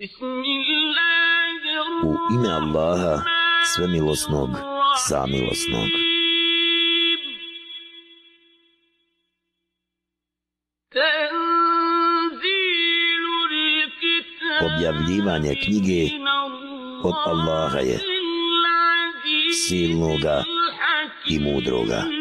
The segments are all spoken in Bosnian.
U ime Allaha, svemilosnog, samilosnog. Objavljivanje knjige od Allaha je silnoga i mudroga.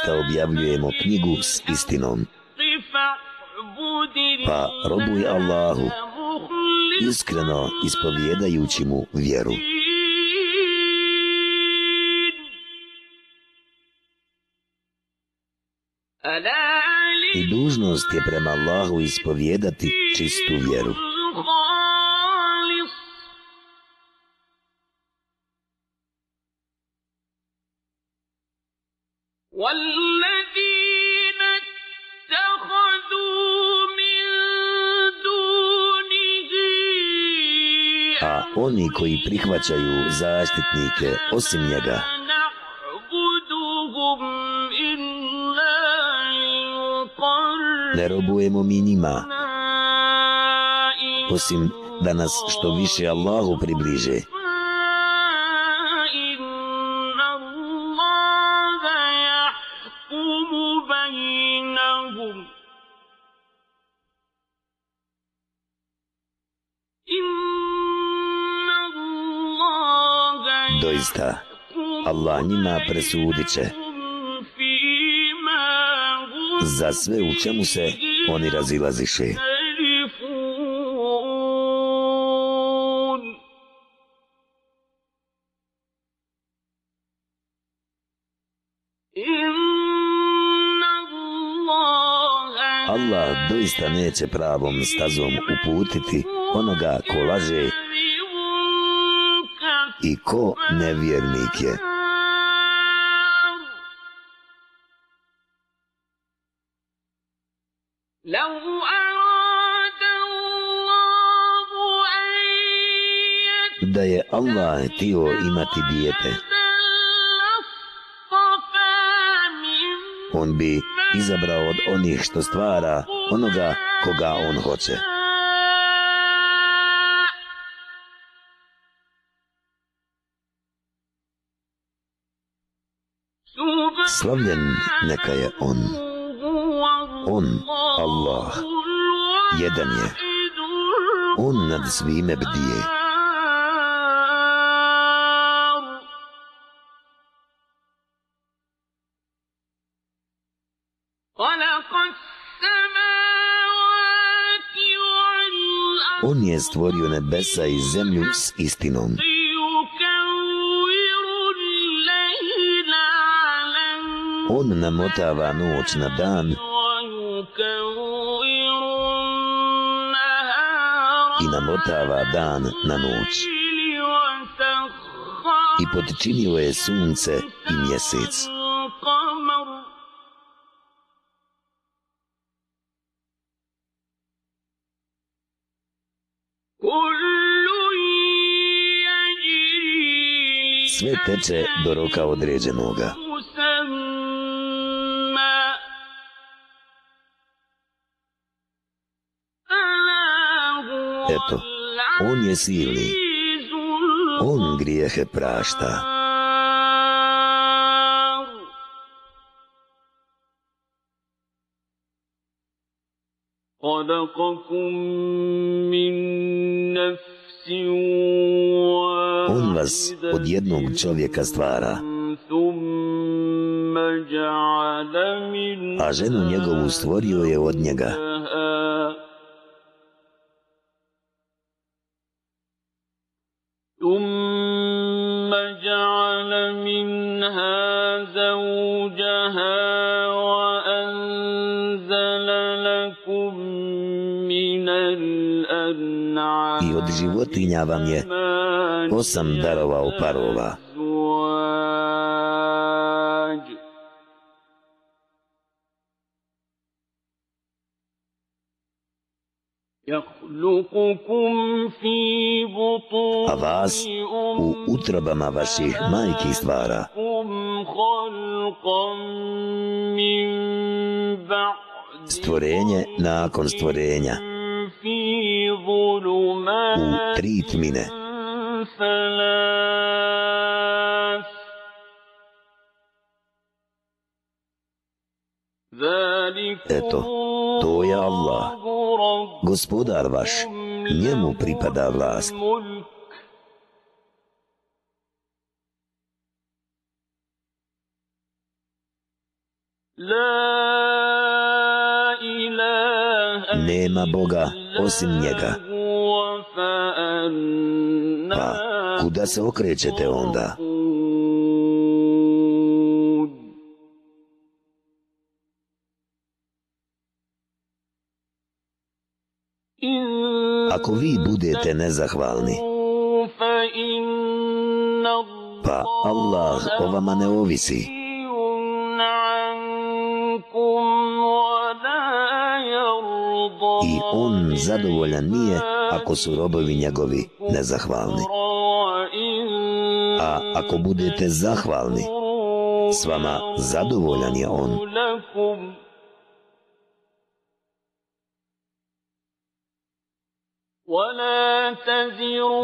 Zaista objavljujemo knjigu s istinom. Pa robuj Allahu, iskreno ispovjedajući mu vjeru. I dužnost je prema Allahu ispovjedati čistu vjeru. Oni koji prihvaćaju zaštitnike osim njega, ne robujemo mi njima, osim da nas što više Allahu približe. Doista, Allah njima presudit će za sve u čemu se oni razilaziše. Allah doista neće pravom stazom uputiti onoga ko laže i ko nevjernik je. Da je Allah tio imati dijete, on bi izabrao od onih što stvara onoga koga on hoće. Slavljen neka je on. On, Allah, jedan je. On nad svime bdije. On je stvorio nebesa i zemlju s istinom. On namotava noć na dan i namotava dan na noć. I podčinio je sunce i mjesec. Sve teče do roka određenoga. Eto, on je silni. On grijehe prašta. On vas od jednog čovjeka stvara, a ženu njegovu stvorio je od njega. Od životinja vam je osam darovao parova. a vas u utrobama vaših majki stvara stvorenje nakon stvorenja u tri tmine Eto, to je Allah, gospodar vaš, njemu pripada vlast. Nema Boga osim njega. Pa, kuda se okrećete onda? Ako vi budete nezahvalni, pa Allah o vama ne ovisi. I on zadovoljan nije ako su robovi njegovi nezahvalni. A ako budete zahvalni, s vama zadovoljan je on.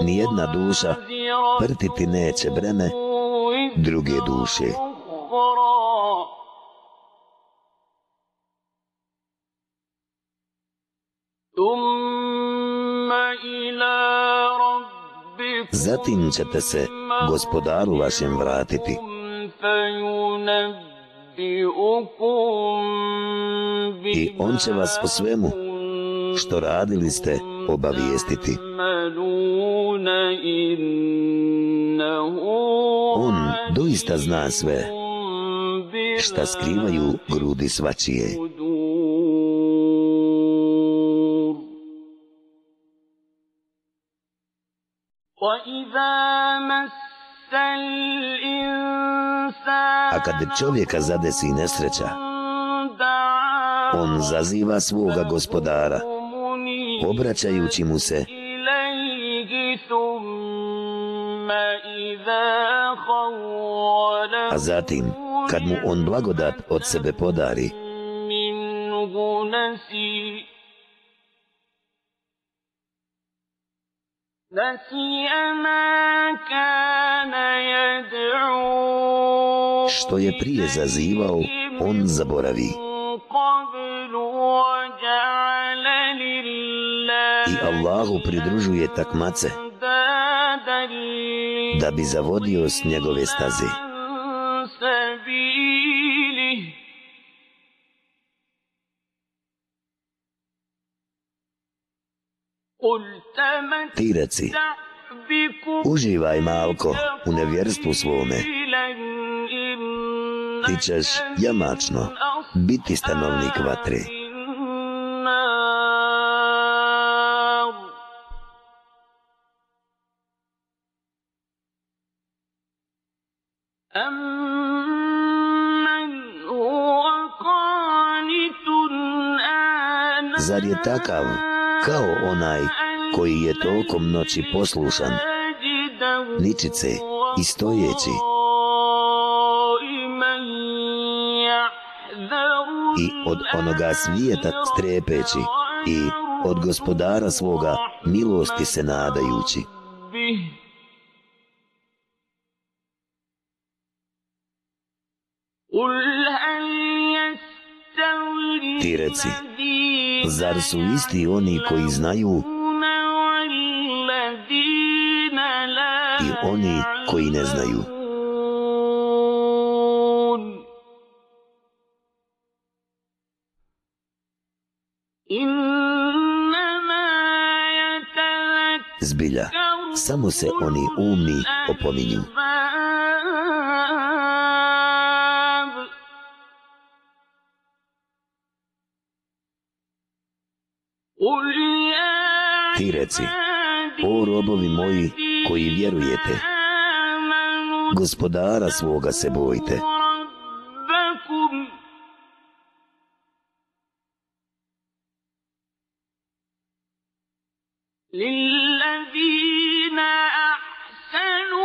Nijedna duša prtiti neće breme druge duše. Zatim ćete se gospodaru vašem vratiti. I on će vas po svemu što radili ste obavijestiti. On doista zna sve šta skrivaju grudi svačije. A kad čovjeka zadesi nesreća, on zaziva svoga gospodara, obraćajući mu se. a zatim kad mu on blagodat od sebe podari što je prije zazivao on zaboravi i Allahu pridružuje takmace da bi zavodio s njegove staze. Ti reci, uživaj malko u nevjerstvu svome. Ti ćeš jamačno biti stanovnik vatre. Zar je takav kao onaj koji je tokom noći poslušan, ničice i stojeći i od onoga svijeta strepeći i od gospodara svoga milosti se nadajući. Zar su isti oni koji znaju i oni koji ne znaju? Zbilja, samo se oni umni opominju. ti reci, o robovi moji koji vjerujete, gospodara svoga se bojite.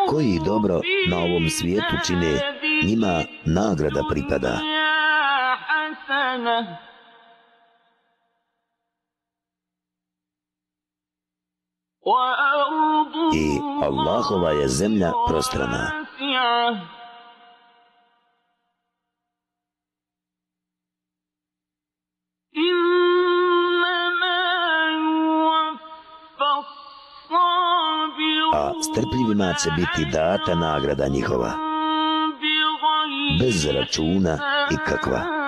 Koji dobro na ovom svijetu čine, njima nagrada pripada. I Allahova je zemlja prostrana. A strpljivima će biti data nagrada njihova. Bez računa i kakva.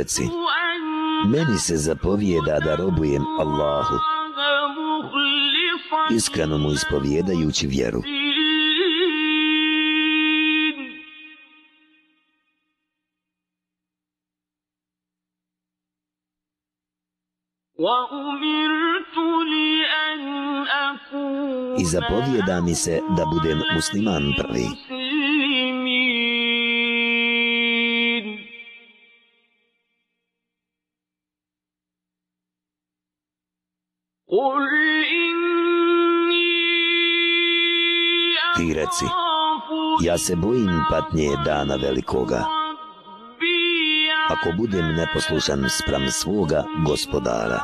Reci, meni se zapovijeda da robujem Allahu, iskreno mu ispovjedajući vjeru. I zapovijeda mi se da budem musliman prvi. Ja se bojim patnje dana velikoga. Ako budem neposlušan sprem svoga gospodara.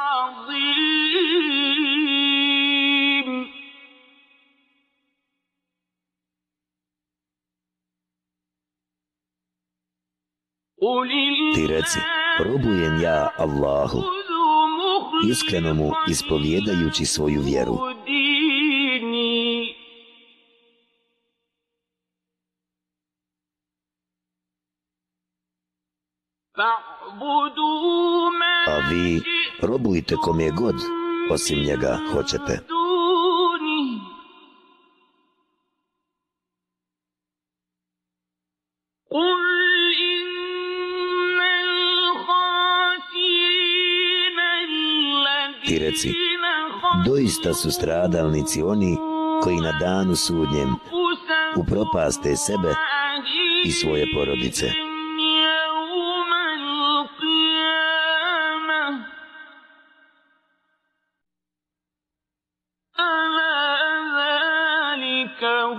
Ti reci, robujem ja Allahu, iskreno mu ispovjedajući svoju vjeru. Robujte kom je god, osim njega hoćete. Ti reci, doista su stradalnici oni koji na danu sudnjem upropaste sebe i svoje porodice.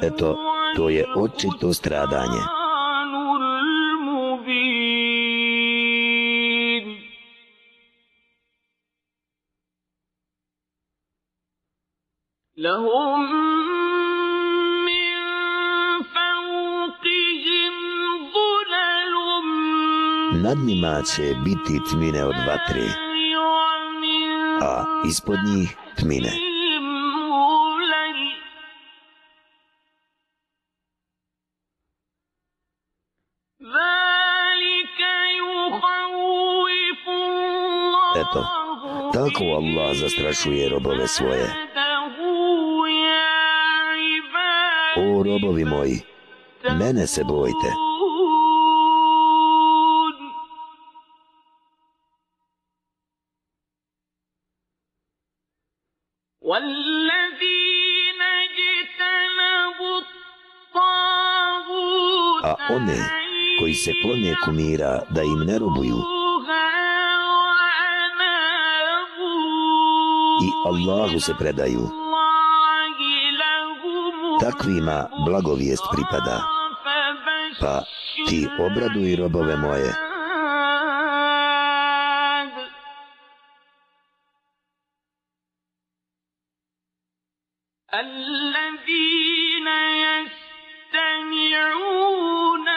Eto, to je očito stradanje. Nad njima će biti tmine od vatre, a ispod njih tmine. Tako Allah zastrašuje robove svoje. O robovi moji, mene se bojte. A one koji se klone kumira da im ne robuju, i Allahu se predaju. Takvima blagovijest pripada. Pa ti obraduj robove moje.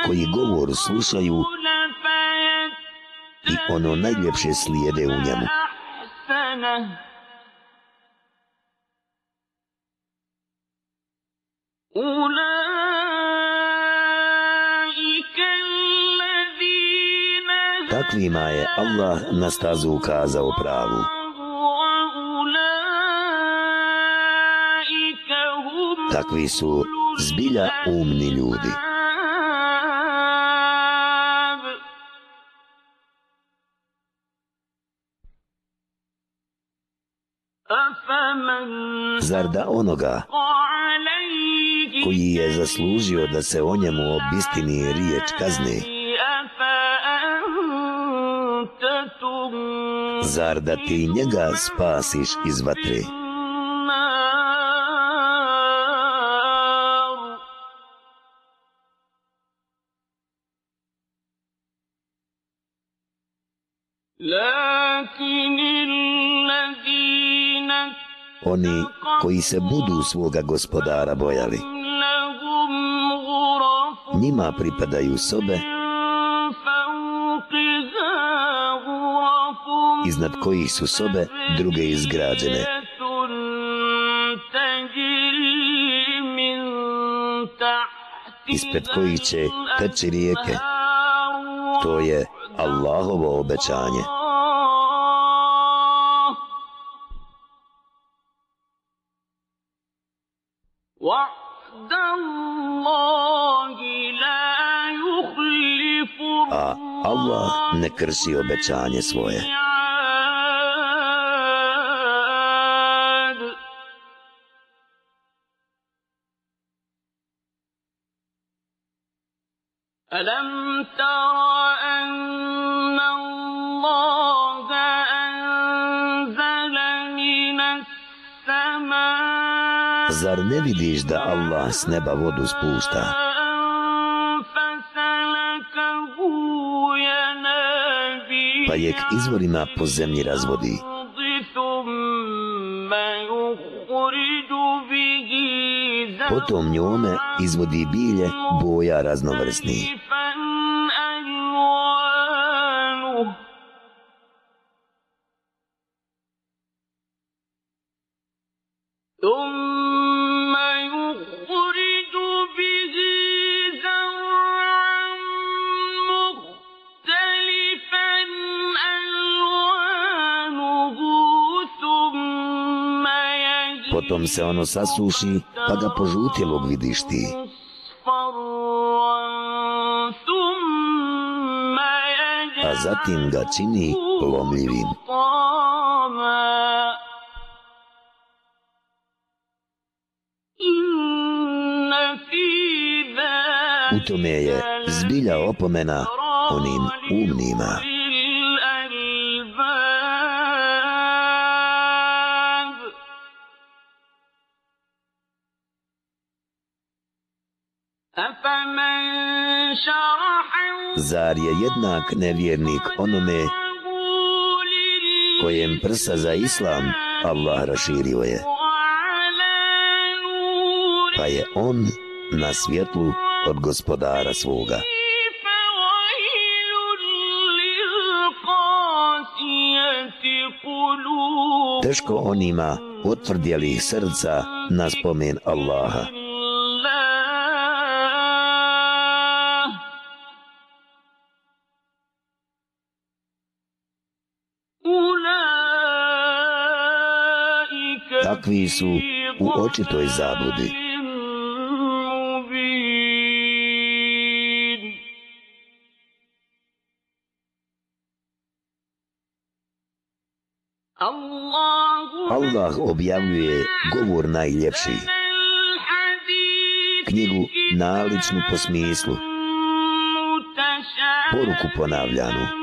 koji govor slušaju i ono najljepše slijede u njemu. Takvima je Allah na stazu ukazao pravu. Takvi su zbilja umni ljudi. Zar da onoga koji je zaslužio da se o njemu obistini riječ kazne, zar da ti njega spasiš iz vatre? Oni koji se budu svoga gospodara bojali, njima pripadaju sobe iznad kojih su sobe druge izgrađene. Ispred kojih će teći rijeke. To je Allahovo obećanje. A Allah ne krši obećanje svoje. S neba vodu spušta? Pa je k izvorima po zemlji razvodi. Potom njome izvodi bilje boja raznovrsnih. Potom se ono sasuši, pa ga požutjelog vidiš ti. A zatim ga čini lomljivim. U tome je zbilja opomena onim umnima. Zar je jednak nevjernik onome kojem prsa za islam Allah raširio je? Pa je on na svjetlu od gospodara svoga. Teško onima otvrdjeli srca na spomen Allaha. Takvi su u očitoj zabludi. Allah objavljuje govor najljepši, knjigu naličnu po smislu, poruku ponavljanu,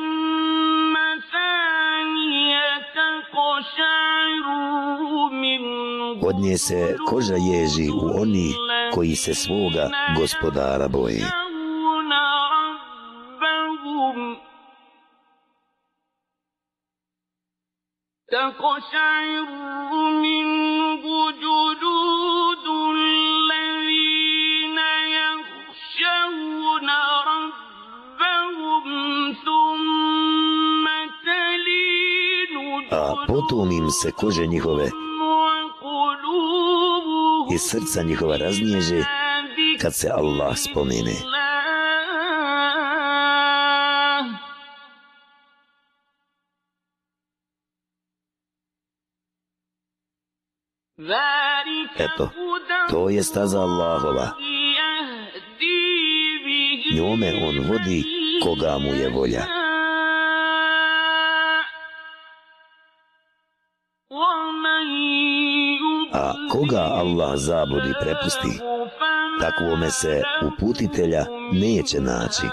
od nje se koža ježi u oni koji se svoga gospodara boji. A potom im se kože njihove i srca njihova raznježe kad se Allah spomene. Eto, to je staza Allahova. Njome on vodi koga mu je volja. Koga Allah zabudi prepusti, takvome se uputitelja neće naći.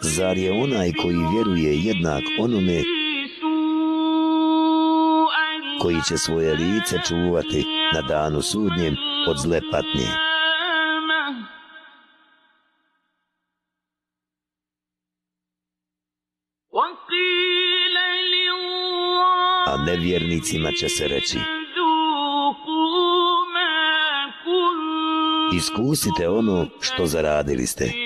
Zar je onaj koji vjeruje jednak onome koji će svoje lice čuvati na danu sudnjem od zle patnje? A nevjernicima će se reći Iskusite ono što zaradili ste.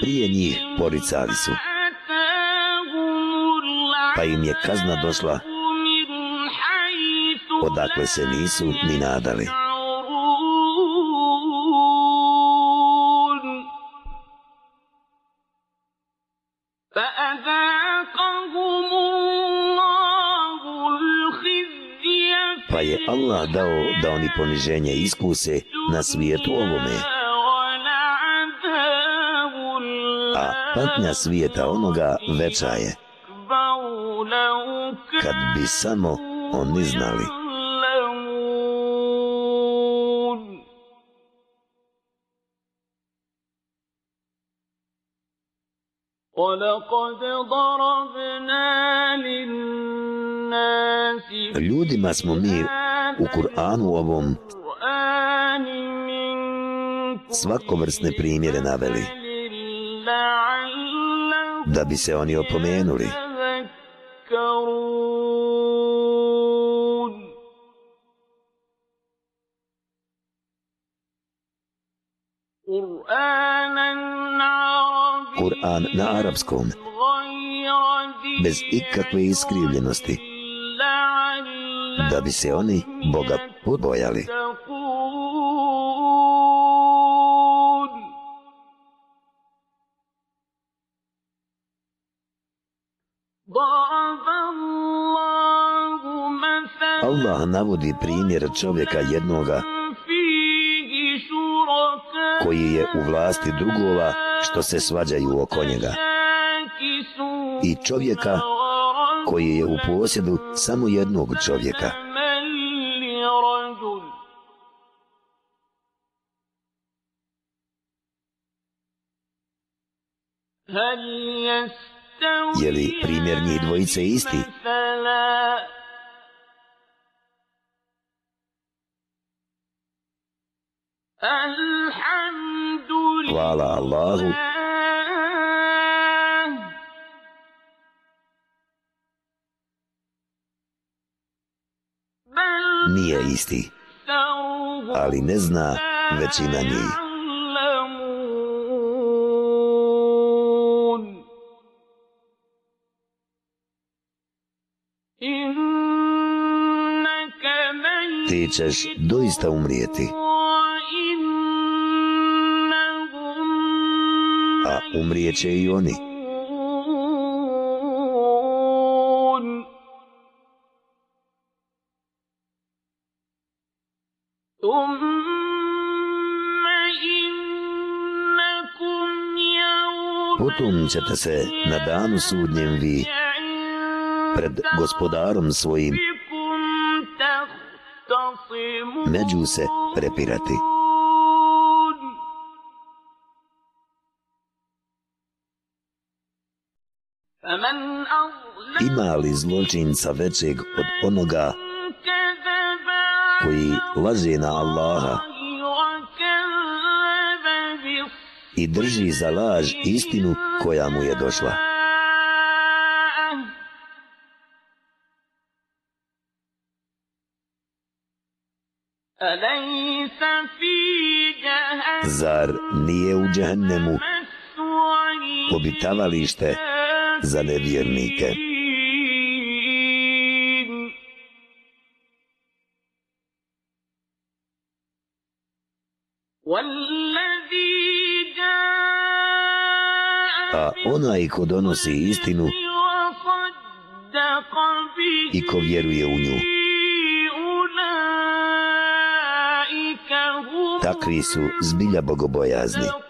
Prije njih poricali su. Pa im je kazna došla odakle se nisu ni nadali. Pa je Allah dao da oni poniženje iskuse na svijetu ovome. Patnja svijeta onoga veća je. Kad bi samo oni znali. Ljudima smo mi u Kur'anu ovom svakovrsne primjere naveli da bi se oni opomenuli. Kur'an na arapskom, bez ikakve iskrivljenosti, da bi se oni Boga podbojali. Allah navodi primjer čovjeka jednoga koji je u vlasti drugova što se svađaju oko njega. I čovjeka koji je u posjedu samo jednog čovjeka. Je li primjer njih dvojice isti? Hvala Allahu. Nije isti, ali ne zna većina njih. Ti ćeš doista umrijeti. A umrijeće i oni. Potom ćete se na danu sudnjem vi pred gospodarom svojim među se prepirati. Ima li zločinca većeg od onoga koji laže na Allaha i drži za laž istinu koja mu je došla? Zar nije u džahennemu obitavalište za nevjernike. Onaj ko donosi istinu i ko vjeruje u nju, takvi su zbilja bogobojazni.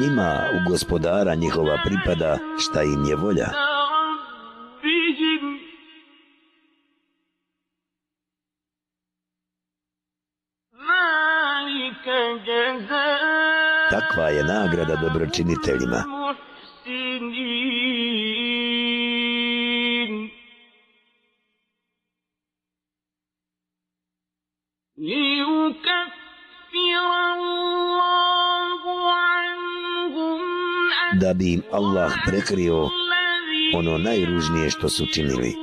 Njima u gospodara njihova pripada šta im je volja. Takva je nagrada dobročiniteljima. Da bi im Allah prekrio ono najružnije što su činili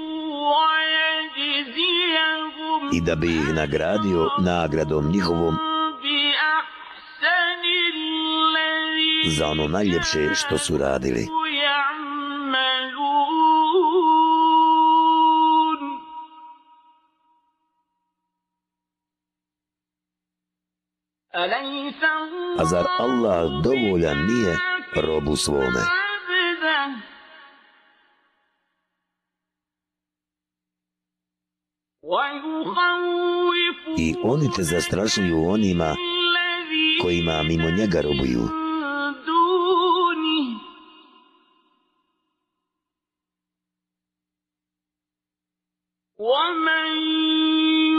i da bi ih nagradio nagradom njihovom za ono najljepše što su radili. A zar Allah dovoljan nije robu svome? I oni te zastrašuju onima kojima mimo njega robuju.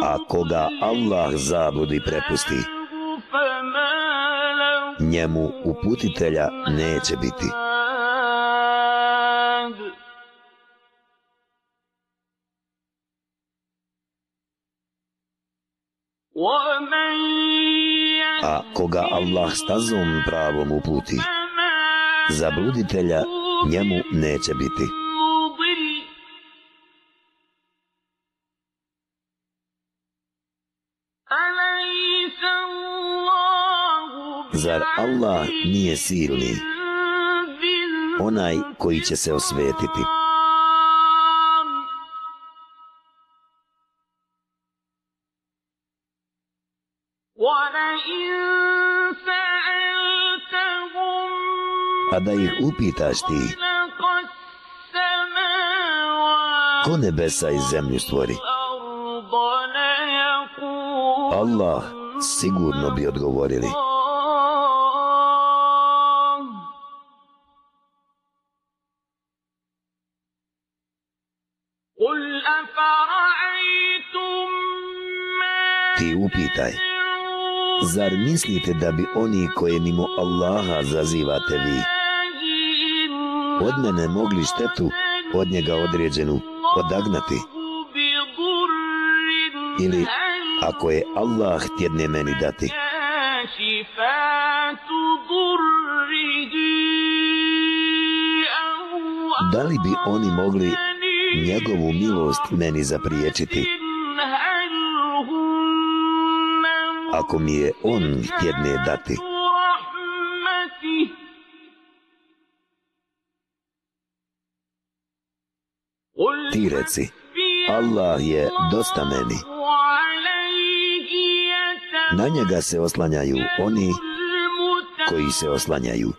A koga Allah zabudi prepusti, njemu uputitelja neće biti. A koga Allah stazom pravom uputi, zabluditelja njemu neće biti. Zar Allah nije silni, onaj koji će se osvetiti? A da ih upitaš ti, ko nebesa i zemlju stvori? Allah sigurno bi odgovorili. Zar mislite da bi oni koje mimo Allaha zazivate vi, od mene mogli štetu od njega određenu odagnati? Ili ako je Allah htjedne meni dati. Da li bi oni mogli njegovu milost meni zapriječiti? Ako mi je on htjedne dati. Ti reci, Allah je dosta meni. Na njega se oslanjaju oni koji se oslanjaju.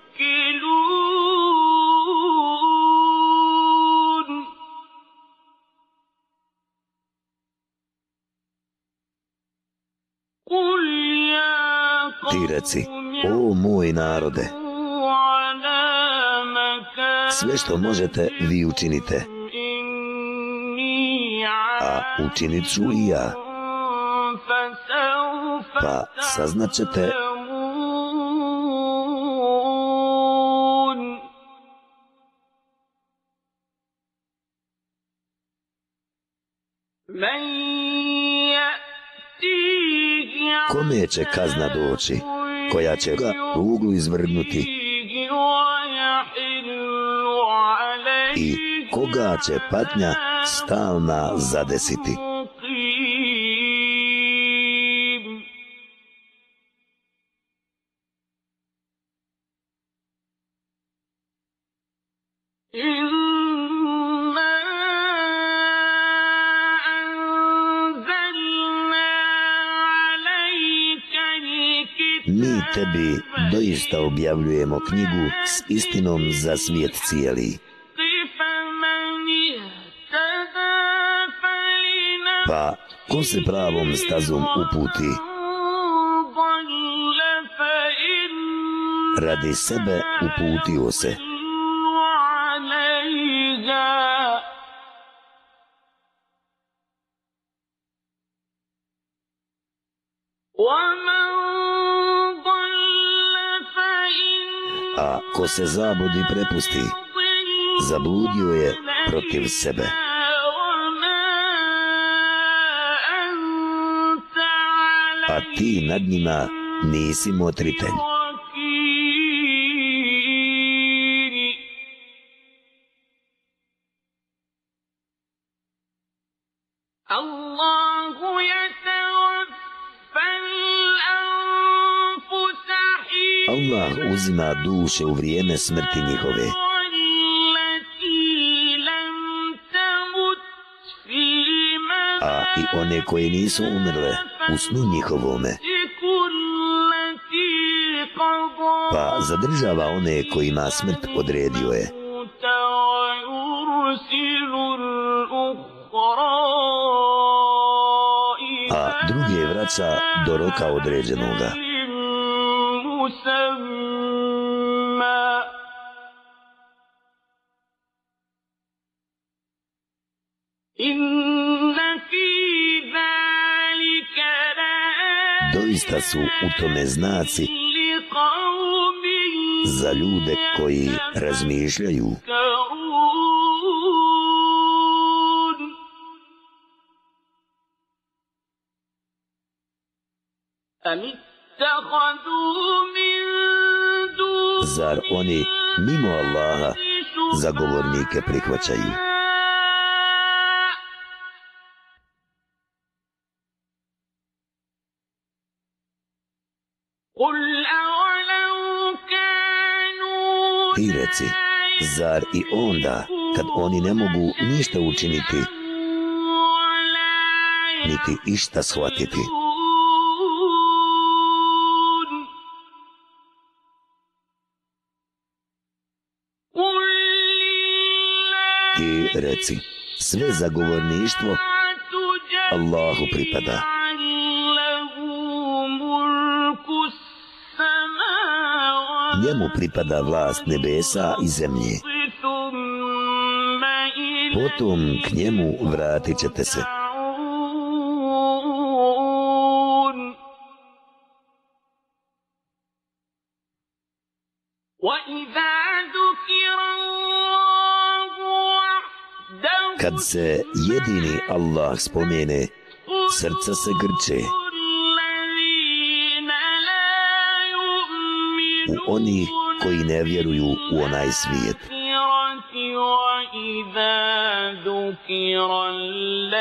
Ti reci, o moj narode, sve što možete vi učinite, a učinit ću i ja. Pa saznaćete kome će kazna doći koja će ga u uglu izvrgnuti i koga će patnja stalna zadesiti. zaista objavljujemo knjigu s istinom za svijet cijeli. Pa, ko se pravom stazom uputi? Radi sebe uputio se. se zabudi prepusti, zabludio je protiv sebe. A ti nad njima nisi motritelj. duše u vrijeme smrti njihove. A i one koje nisu umrle u snu njihovome. Pa zadržava one kojima smrt odredio je. A druge vraca do roka određenoga. su u tome znaci za ljude koji razmišljaju. Zar oni mimo Allaha zagovornike prihvaćaju? vjernici, zar i onda kad oni ne mogu ništa učiniti, niti išta shvatiti? Ti reci, sve zagovorništvo Allahu pripada. Allahu pripada. njemu pripada vlast nebesa i zemlje. Potom k njemu vratit ćete se. Kad se jedini Allah spomene, srca se grče. u oni koji ne vjeruju u onaj svijet.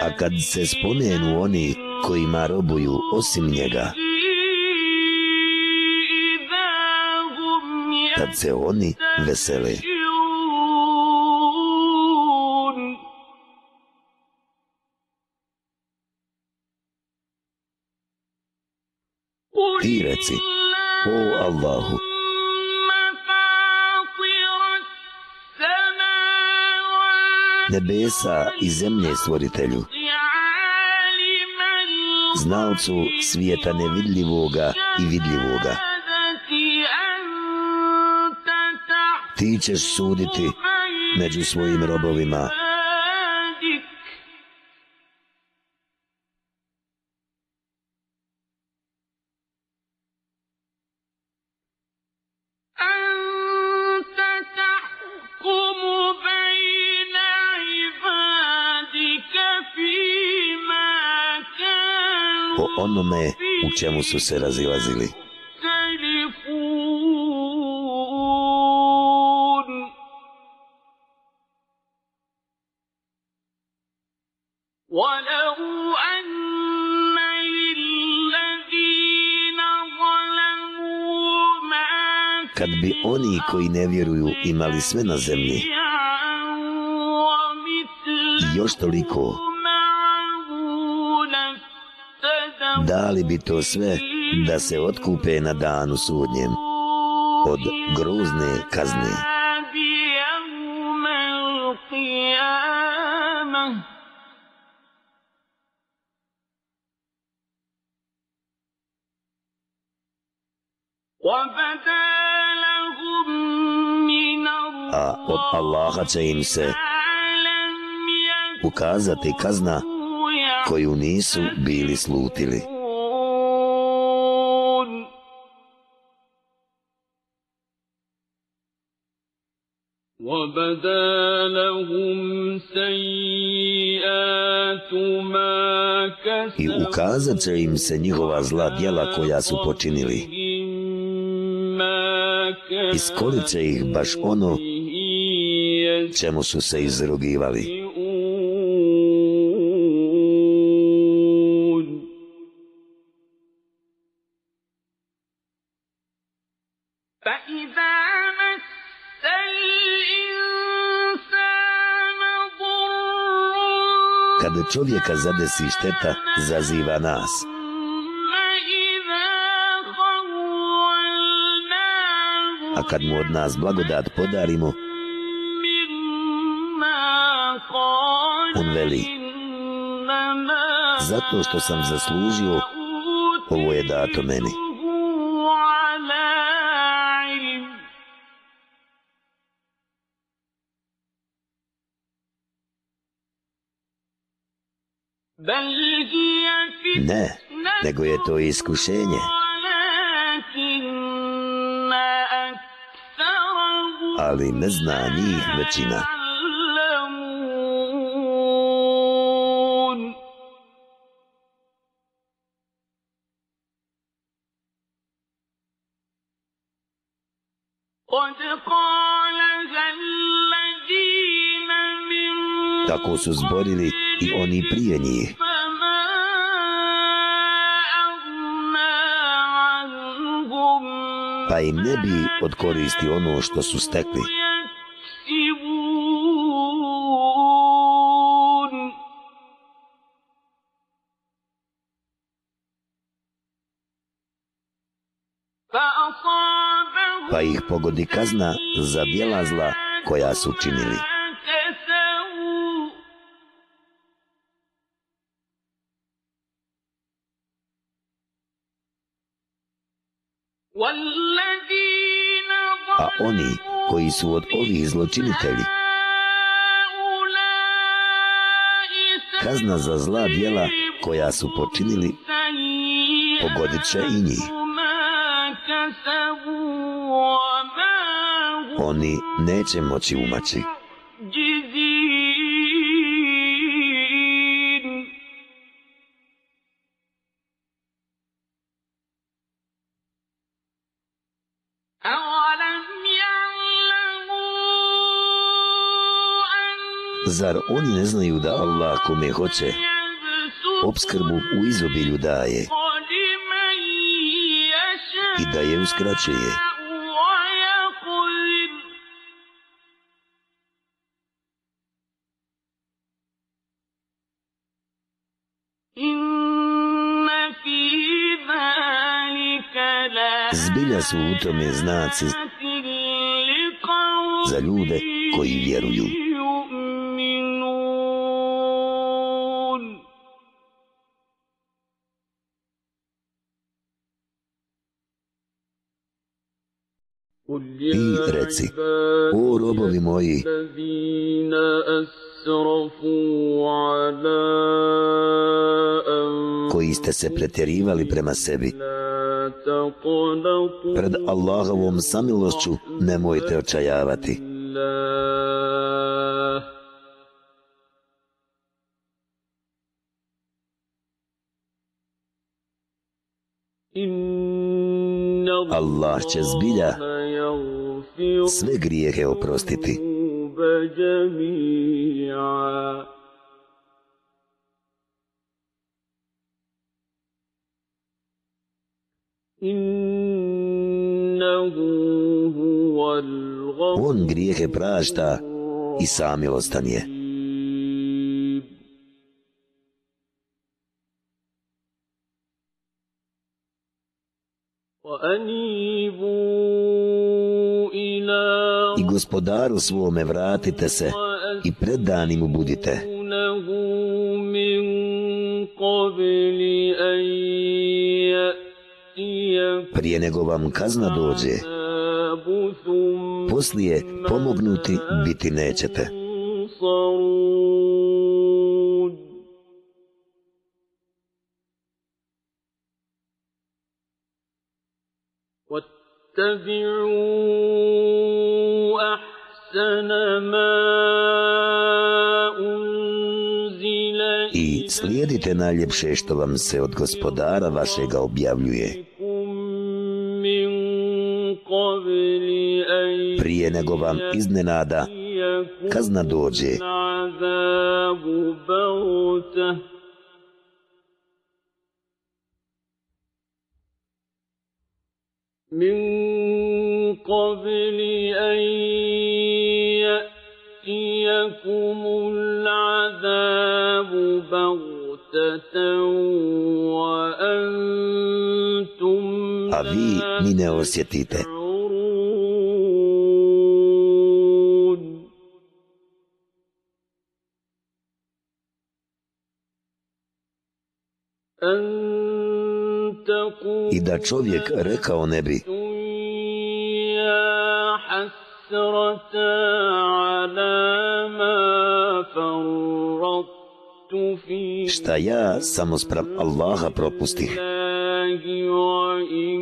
A kad se spomenu oni kojima robuju osim njega, kad se oni vesele. Nebesa i zemlje stvoritelju, znalcu svijeta nevidljivoga i vidljivoga, ti ćeš suditi među svojim robovima, onome u čemu su se razilazili. Kad bi oni koji ne vjeruju imali sve na zemlji, još toliko dali bi to sve da se otkupe na danu sudnjem od grozne kazne. A od Allaha će im se ukazati kazna koju nisu bili slutili. وبدا لهم سيئات ما I ukazat će im se njihova zla djela koja su počinili. Iskolit će ih baš ono čemu su se izrugivali. kada čovjeka zadesi šteta, zaziva nas. A kad mu od nas blagodat podarimo, on veli, zato što sam zaslužio, ovo je dato meni. nego je to iskušenje. Ali ne zna njih većina. Tako su zborili i oni prije njih. pa im ne bi odkoristi ono što su stekli. Pa ih pogodi kazna za djela zla koja su činili. A oni koji su od ovih zločinitelji, kazna za zla djela koja su počinili, pogodit će i njih. Oni neće moći umaći. Zar oni ne znaju da Allah kome hoće obskrbu u izobilju daje i da je uskraćuje? Zbilja su u tome znaci za ljude koji vjeruju. Reci, o robovi moji, koji ste se pretjerivali prema sebi, pred Allahovom samilošću nemojte očajavati. Allah će zbilja sve grijehe oprostiti. On grijehe prašta i samilostan je. gospodaru svome vratite se i predani mu budite. له من قبل أن يأتيكم Prije nego vam kazna dođe, العذاب ثم poslije pomognuti biti nećete. تنصرون واتبعوا أحسن ما أنزل I slijedite najljepše što vam se od gospodara vašega objavljuje. إليكم من قبل أن Prije nego vam iznenada يكون kazna dođe, العذاب بغتة من قبل أن يأتيكم العذاب بغتة وأنتم a vi ni ne osjetite. تشعرون أن تقول I da čovjek rekao ne bi, يا حسرة على ما فرطت في šta ja samo sprem Allaha propustih. الله وإن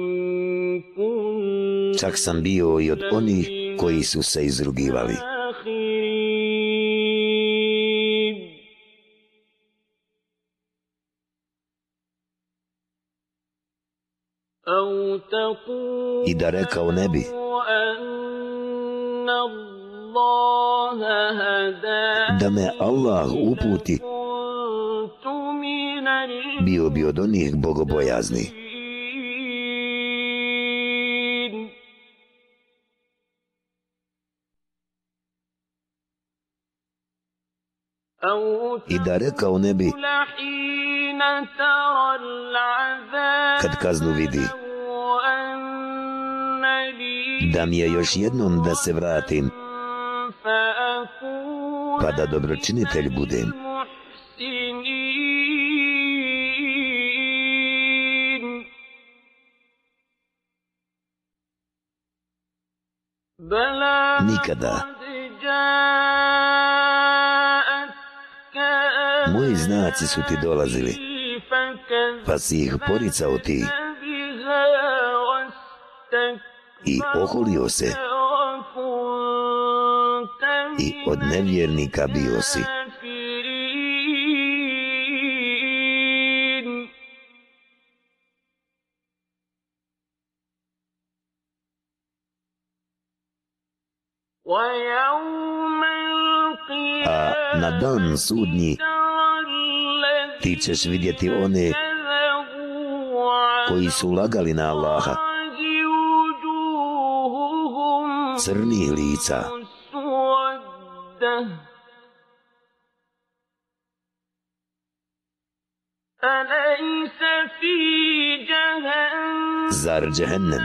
كنت Čak sam bio i od onih koji su se izrugivali. آخرين أو تقول I da rekao ne bi, أن الله هداني da me Allah uputi bio bi od onih bogobojazni. i da rekao ne bi kad kaznu vidi. Da mi je još jednom da se vratim pa da dobročinitelj budem. Nikada. Moji znaci su ti dolazili, pa si ih poricao ti i oholio se i od nevjernika bio si. A na dan sudnji ti ćeš vidjeti one koji su lagali na Allaha crnih lica. Zar džehennem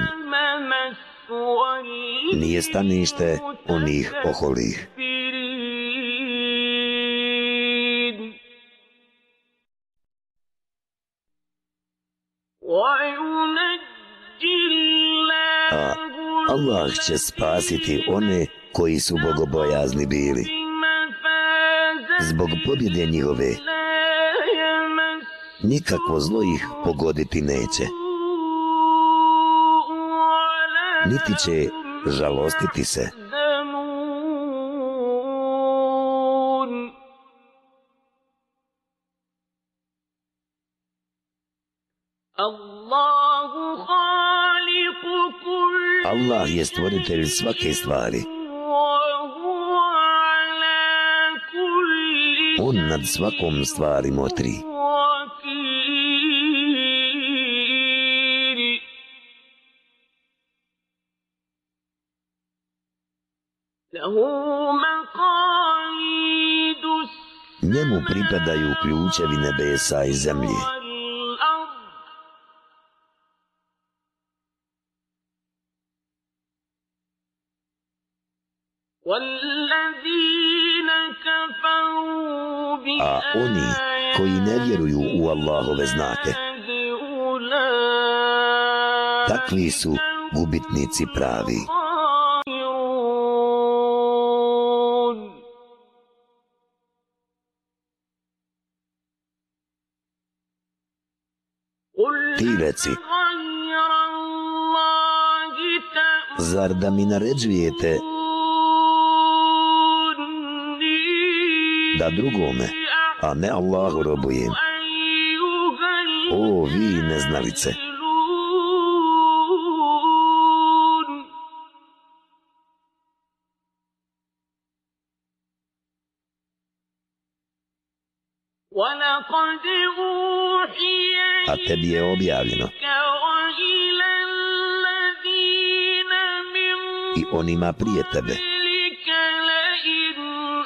nije stanište onih oholih? A Allah će spasiti one koji su bogobojazni bili. Zbog pobjede njihove nikakvo zlo ih pogoditi neće, niti će žalostiti se. Allah je stvoritelj svake stvari. On nad svakom stvari motri. Njemu pripadaju ključevi nebesa i zemlje. njihove znake. Takli su gubitnici pravi. Ti reci, zar da mi naređujete da drugome, a ne Allahu robujem, O, vi neznalice! A tebi je objavljeno. I onima prije tebe.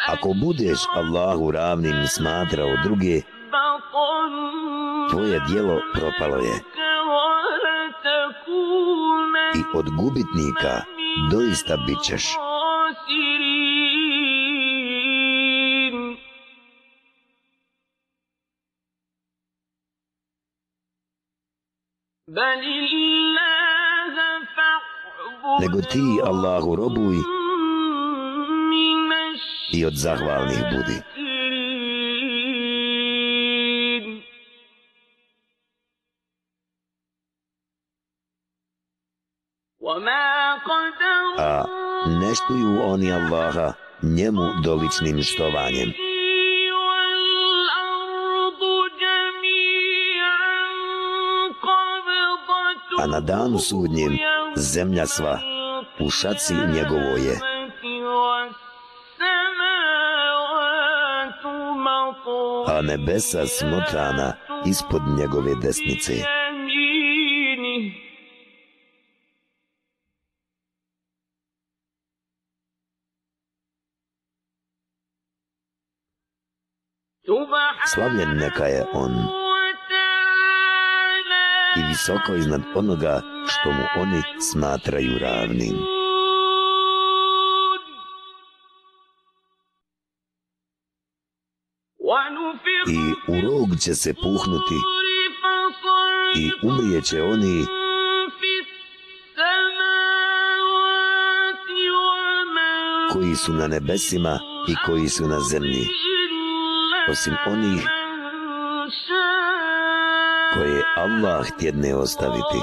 Ako budeš Allahu ravnim smatrao druge, tvoje dijelo propalo je. I od gubitnika doista bit ćeš. Nego ti, Allahu, robuj i od zahvalnih budi. neštuju oni Allaha njemu doličnim štovanjem. A na danu sudnjem zemlja sva u šaci njegovo je. A nebesa smotrana ispod njegove desnice je. Slavljen neka je on i visoko iznad onoga što mu oni smatraju ravnim. I u rog će se puhnuti i umrijeće oni koji su na nebesima i koji su na zemlji, osim onih koje Allah tjedne ostaviti.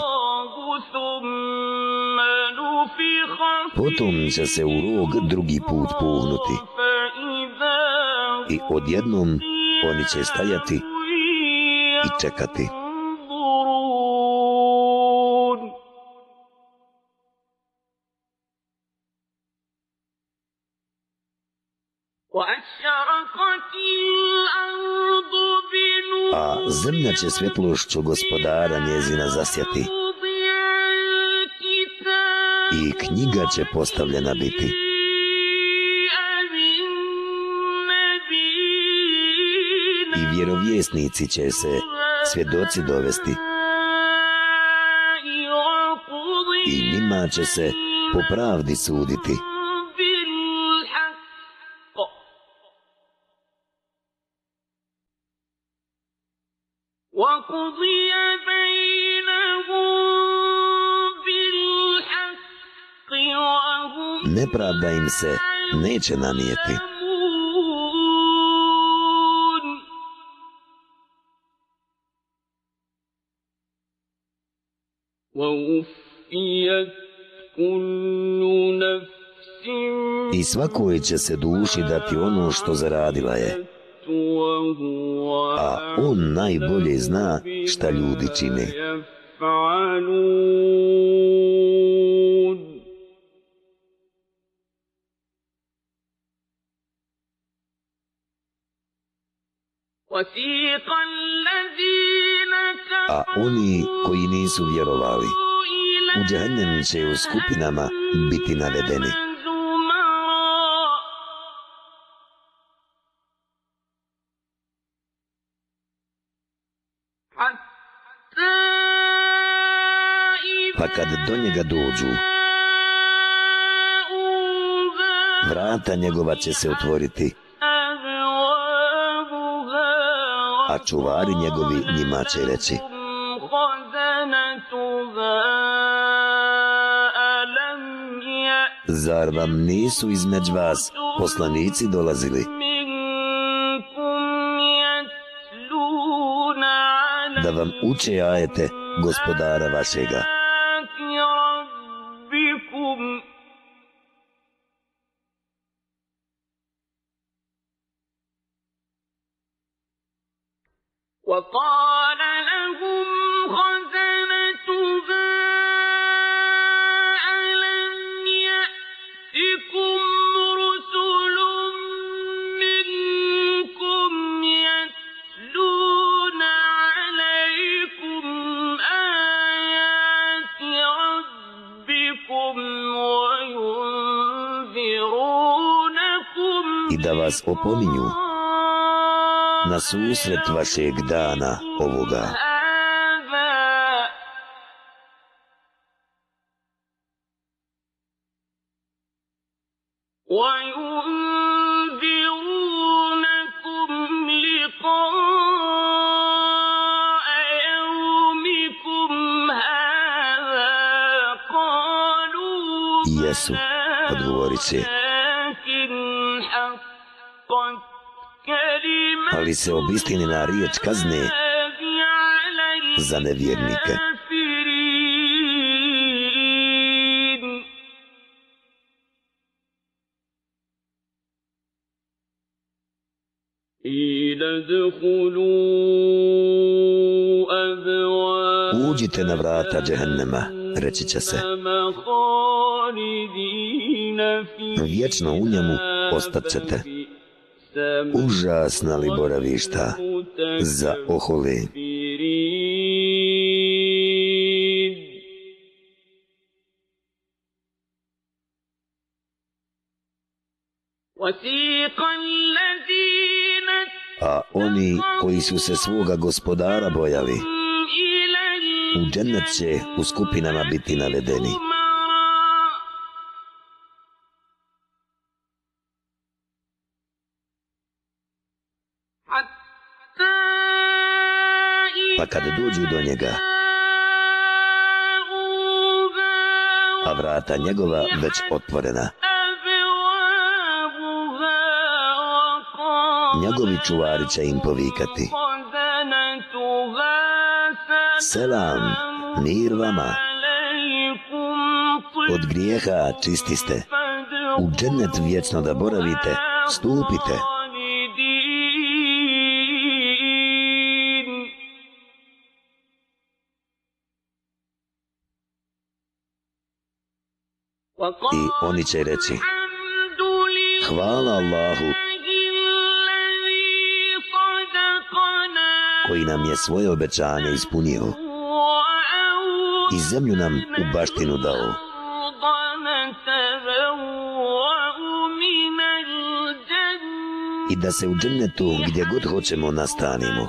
Potom će se u rog drugi put puhnuti i odjednom oni će stajati i čekati. Će svjetlošću gospodara njezina zasjati i knjiga će postavljena biti. I vjerovjesnici će se svjedoci dovesti i njima će se po pravdi suditi. se neće nanijeti. I svakoj će se duši dati ono što zaradila je. A on najbolje zna šta ljudi čine. će u skupinama biti navedeni. Pa kad do njega dođu, vrata njegova će se otvoriti, a čuvari njegovi njima će reći. Zar vam nisu između vas poslanici dolazili? Da vam uče ajete gospodara vašega. susret vašeg dana ovoga. Jesu, odgovorit će, li se obistinina riječ kazne za nevjernike? Uđite na vrata džehennema, reći će se. Vječno u njemu ostat ćete užasna li boravišta za ohole. A oni koji su se svoga gospodara bojali, u džennet će u skupinama biti navedeni. Kada kad dođu do njega, a vrata njegova već otvorena, njegovi čuvari će im povikati. Selam, mir vama, od grijeha čisti ste, u džennet vječno da boravite, stupite. I oni će reći, hvala Allahu koji nam je svoje obećanje ispunio i zemlju nam u baštinu dao. I da se u džennetu gdje god hoćemo nastanimo.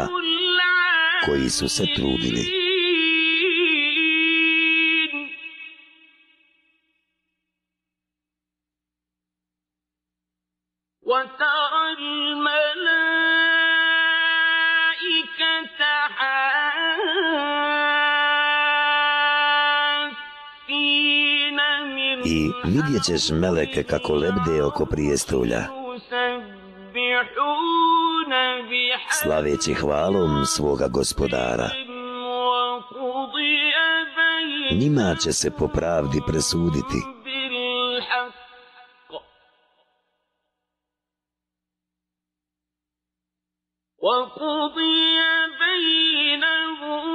onima koji su se trudili. I vidjet ćeš meleke kako lebde oko prijestolja. slaveći hvalom svoga gospodara. وقضي بينهم Njima će se po pravdi presuditi. بالحق وقضي بينهم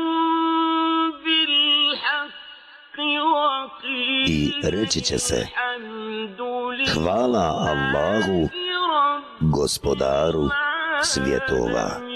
بالحق وقيل I reći će se, الحمد hvala Allahu, لله رب gospodaru Светова.